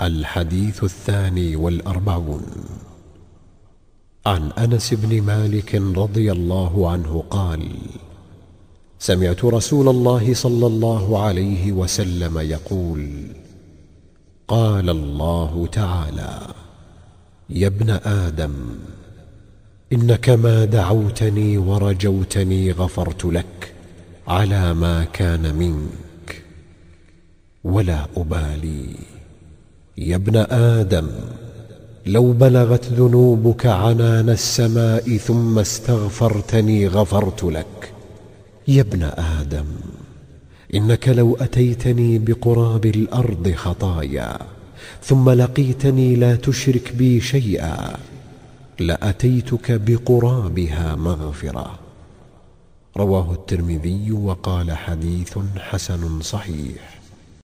الحديث الثاني والأربعون. عن أنس بن مالك رضي الله عنه قال سمعت رسول الله صلى الله عليه وسلم يقول قال الله تعالى يا ابن آدم إنك ما دعوتني ورجوتني غفرت لك على ما كان منك ولا أبالي. يا ابن آدم لو بلغت ذنوبك عنان السماء ثم استغفرتني غفرت لك. يا ابن آدم إنك لو أتيتني بقراب الأرض خطايا ثم لقيتني لا تشرك بي شيئا لأتيتك بقرابها مغفرة. رواه الترمذي وقال حديث حسن صحيح.